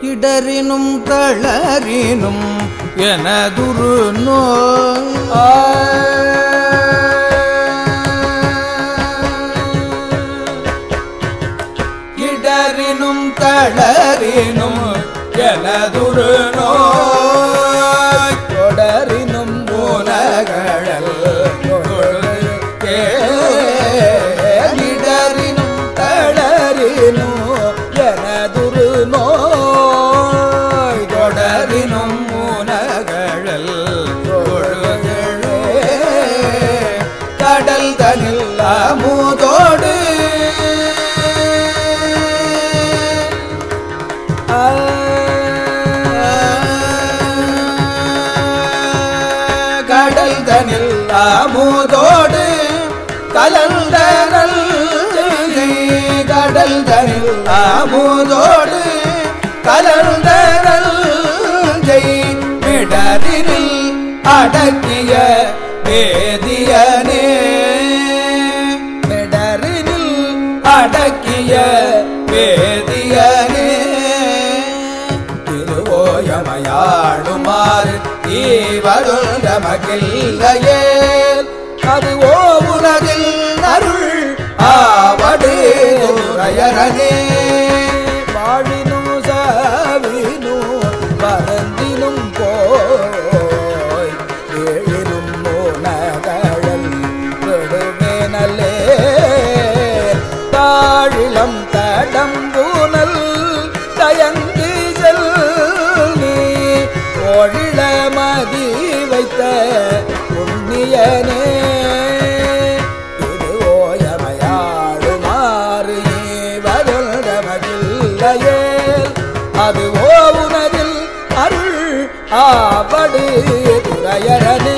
இடரினும் தளரினும் எனதுரு நோய். இடரினும் தளரினும் எனதுரு நோய். தொடரினும் உலகழல் இடரினும் தளரினும் எனதுரு நோய். கடல் அமுதோடு கலந்த நல்லை கடல் தனில் அமுதோடு கலந்த நல்லை விடரில் அடக்கிய வேதியனே திருவோயமையாடுமாறு ஈவருள் மகிழ்கையே அது ஓவுலகில் அருள் ஆவடு உரையரனே வைத்த புண்ணியனே இது ஓயமையாடுமாறு வருடமதில்லையே அது ஓவுனதில் அருள் ஆவடு துறையரனே.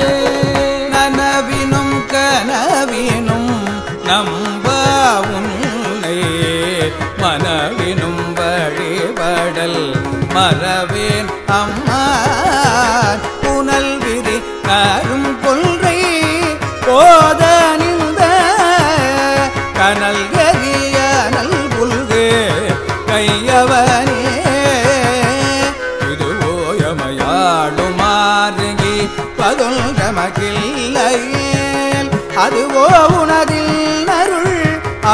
அதுவோ உனதில் அருள்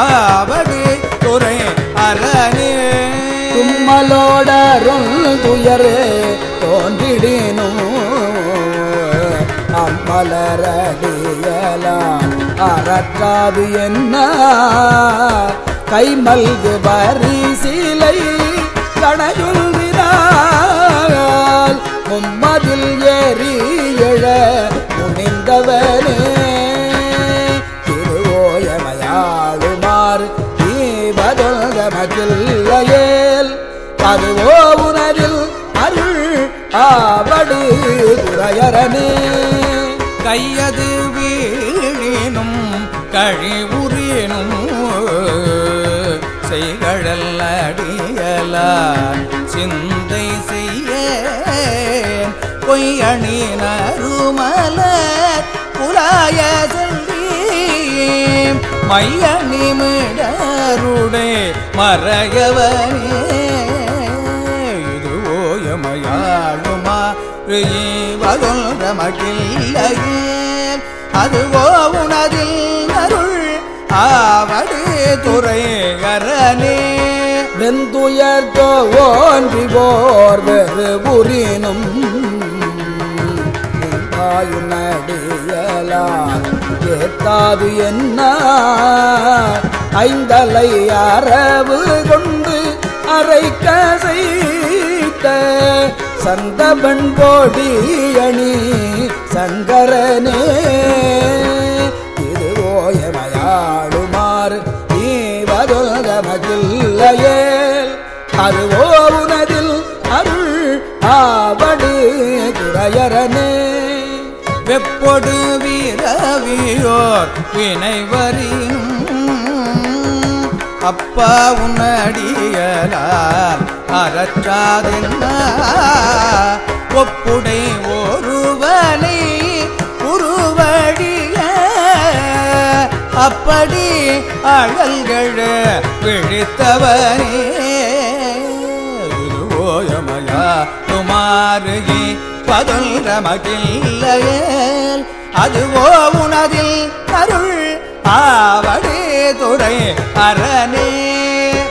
ஆவடு துறை அரணே. தும்மலோடரும் துயரே தோன்றிடினும் அம்மலரடியலாம் அறற்றாது என்ன? கைமல்கு பரிசீலை கணையுள்ளால் மும்மதில் ஏறி எழ முனிந்தவனே. பார் திருவோயமையாடுமாறு தீபதொல்கமதில்லையேல் அதுவோ உனதில் அருள் ஆவடு துறையரணே கையது வீழினும் கழிவுறினும் செய்கழல் அடியலார் சிந்தை செய்ய பொய்யணி நறுமலர் புலாய மைய நிமிடருடே மறையவனே இது ஓயமையாடுமா வகொன்ற மகிழ்லையே அதுவோ உனதில் அருள் ஆவடு துறையரனே வெந்துயர் ஓன்றி போர் வெறு புரினும் நடியலார் திருத்தாது என்ன ஐந்தலை அரவு கொண்டு அரைக்க செய்த சந்தபன் போடி அணி சங்கரனே இது ஓயமையாடுமாறு ஈவதொல்கமதில்லையேல் அதுவோ உனதில் அருள் ஆவடி துறையரனே. வெப்பொடு வீரவியோர் வினைவரினும் அப்பா உன்னடியலால் அறற்றாதென்ன? ஒப்புடை ஒருவனை உருவடிய அப்படி அழல்கள் விழித்தவனே. இது ஓயம் மாறுகி பதுல்ற அதுவோ உனதில் அருள் ஆவடி துறை அரணே.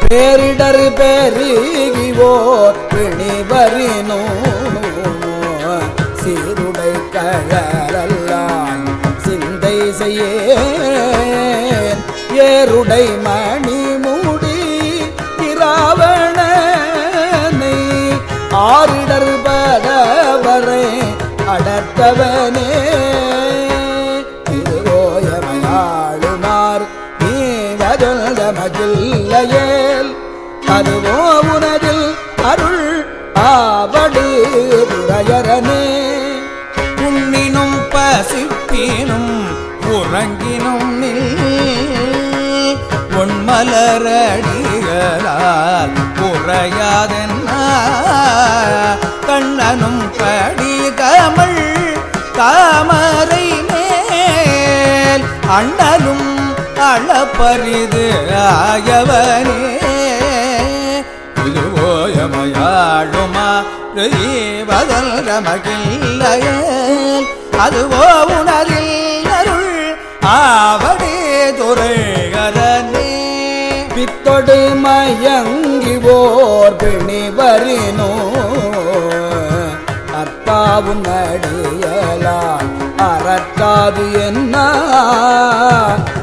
பேரிடர் பெருகிவோ பிணிவரினோ. சீருடை கழலல்லான் சிந்தை செய்யேன். ஏருடை மணி மூடி இராவணனை. ஆரிடர் பதவரை அடர்த்தவனே. திருவோயமையாளுமார் நீ வதல்த மகிழ்லையேல் அதுவோ உனதில் அருள் ஆவடு துறையரனே உண்ணினும் பசிப்பினும் உறங்கினும் நீ உண்மலரடிகளால் உறையாதென்ன படி கடி தாமரை மேல் அண்ணலும் அளப்பரிது ஆயவனே. இது ஓயமையாழுமா வதல் மகிழ்லையேல் அதுவோ உணரில் அருள் ஆவடே துறைகரனே பித்தொடு மயங்கிவோர் பிணிவரினோ யாவும் நடியலான் அறக்காது என்ன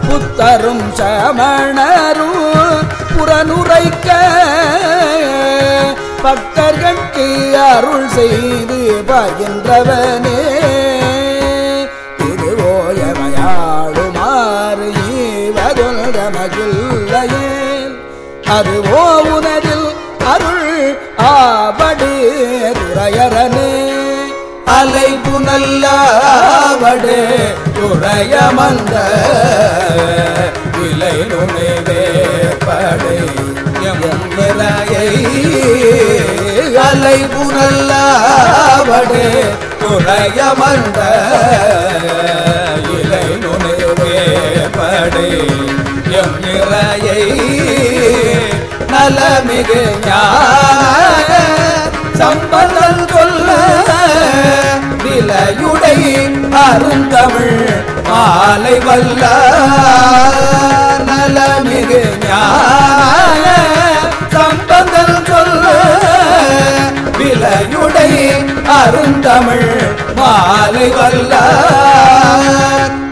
புத்தரும் சமணரும் புறனுரைக்க பக்தர்கட்கு அருள் செய்து பகின்றவனே. திருவோயமையாடுமாறு ஈவதொன்ற மகிழ்லையேன் அதுவோ உனதில் அலை புனல்லாவடே துறையமந்த இலை நுழைவே படை எம்பிரையை அலை புனல்லாவடே துறையமந்த இலை நுழைவே படை எம்பிரையை நலமிகு ஞான அருந்தமிழ் மாலை வல்ல நலமிகு ஞான சம்பந்தம் சொல்ல விலையுடை அருந்தமிழ் மாலை வல்ல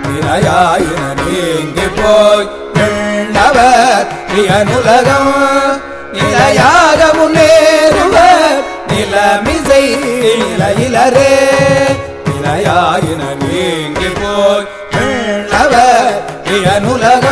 வினையாயின நீங்கி போய் எண்ணவர் பிரியனுலகம் நிலையாக முன்னேறுவர் நிலமிசை நிலையிலரே. வினையாயின நீங்கி போய் உள்ளவர்